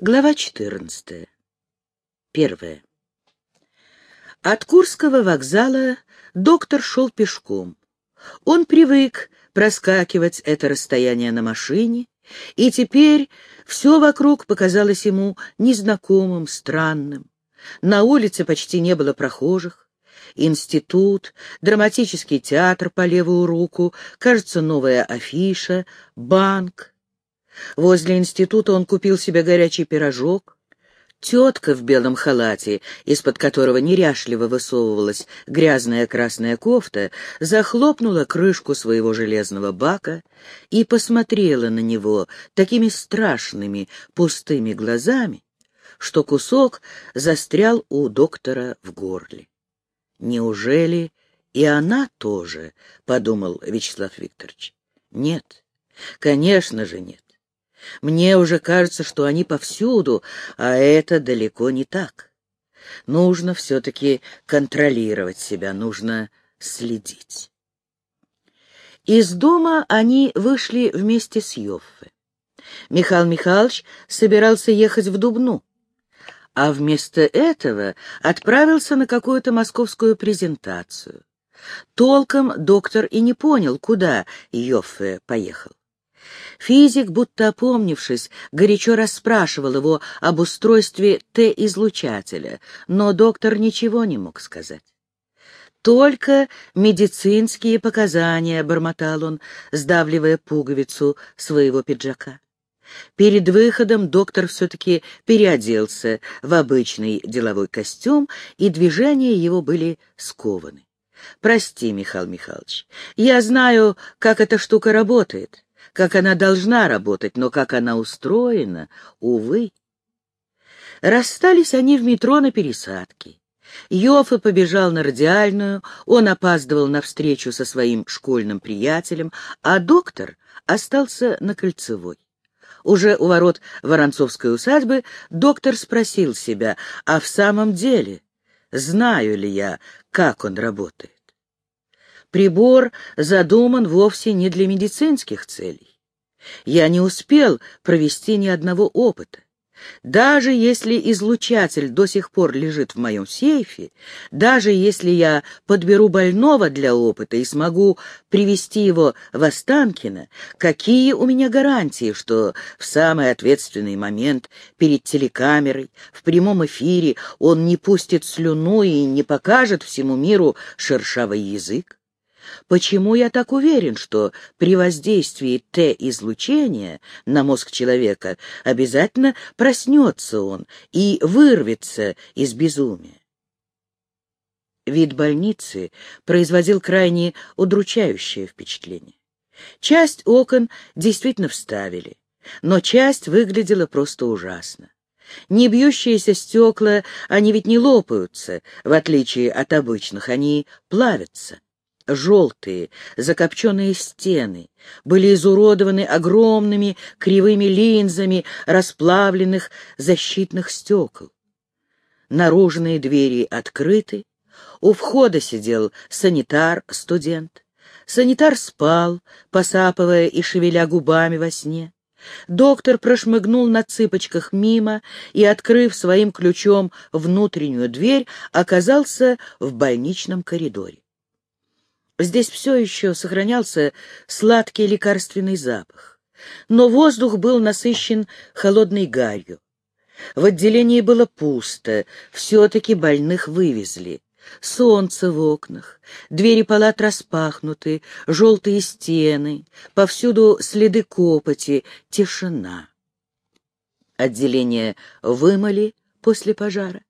Глава 14. Первая. От Курского вокзала доктор шел пешком. Он привык проскакивать это расстояние на машине, и теперь все вокруг показалось ему незнакомым, странным. На улице почти не было прохожих. Институт, драматический театр по левую руку, кажется, новая афиша, банк — Возле института он купил себе горячий пирожок. Тетка в белом халате, из-под которого неряшливо высовывалась грязная красная кофта, захлопнула крышку своего железного бака и посмотрела на него такими страшными пустыми глазами, что кусок застрял у доктора в горле. «Неужели и она тоже?» — подумал Вячеслав Викторович. «Нет, конечно же нет. Мне уже кажется, что они повсюду, а это далеко не так. Нужно все-таки контролировать себя, нужно следить. Из дома они вышли вместе с Йоффе. Михаил Михайлович собирался ехать в Дубну, а вместо этого отправился на какую-то московскую презентацию. Толком доктор и не понял, куда Йоффе поехал. Физик, будто опомнившись, горячо расспрашивал его об устройстве Т-излучателя, но доктор ничего не мог сказать. «Только медицинские показания», — бормотал он, сдавливая пуговицу своего пиджака. Перед выходом доктор все-таки переоделся в обычный деловой костюм, и движения его были скованы. «Прости, Михаил Михайлович, я знаю, как эта штука работает как она должна работать, но как она устроена, увы. Расстались они в метро на пересадке. Йоффе побежал на радиальную, он опаздывал на встречу со своим школьным приятелем, а доктор остался на кольцевой. Уже у ворот Воронцовской усадьбы доктор спросил себя, а в самом деле знаю ли я, как он работает? Прибор задуман вовсе не для медицинских целей. Я не успел провести ни одного опыта. Даже если излучатель до сих пор лежит в моем сейфе, даже если я подберу больного для опыта и смогу привести его в Останкино, какие у меня гарантии, что в самый ответственный момент перед телекамерой, в прямом эфире он не пустит слюну и не покажет всему миру шершавый язык? Почему я так уверен, что при воздействии Т-излучения на мозг человека обязательно проснется он и вырвется из безумия? Вид больницы производил крайне удручающее впечатление. Часть окон действительно вставили, но часть выглядела просто ужасно. Не бьющиеся стекла, они ведь не лопаются, в отличие от обычных, они плавятся. Желтые, закопченные стены были изуродованы огромными кривыми линзами расплавленных защитных стекол. Наружные двери открыты, у входа сидел санитар-студент. Санитар спал, посапывая и шевеля губами во сне. Доктор прошмыгнул на цыпочках мимо и, открыв своим ключом внутреннюю дверь, оказался в больничном коридоре. Здесь все еще сохранялся сладкий лекарственный запах, но воздух был насыщен холодной гарью. В отделении было пусто, все-таки больных вывезли. Солнце в окнах, двери палат распахнуты, желтые стены, повсюду следы копоти, тишина. Отделение вымыли после пожара.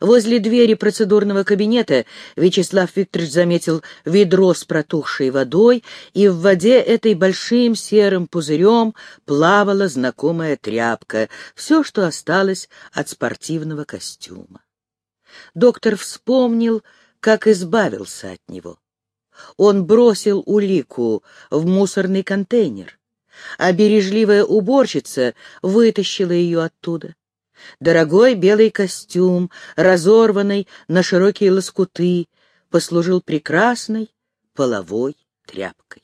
Возле двери процедурного кабинета Вячеслав Викторович заметил ведро с протухшей водой, и в воде этой большим серым пузырем плавала знакомая тряпка, все, что осталось от спортивного костюма. Доктор вспомнил, как избавился от него. Он бросил улику в мусорный контейнер, а бережливая уборщица вытащила ее оттуда. Дорогой белый костюм, разорванный на широкие лоскуты, послужил прекрасной половой тряпкой.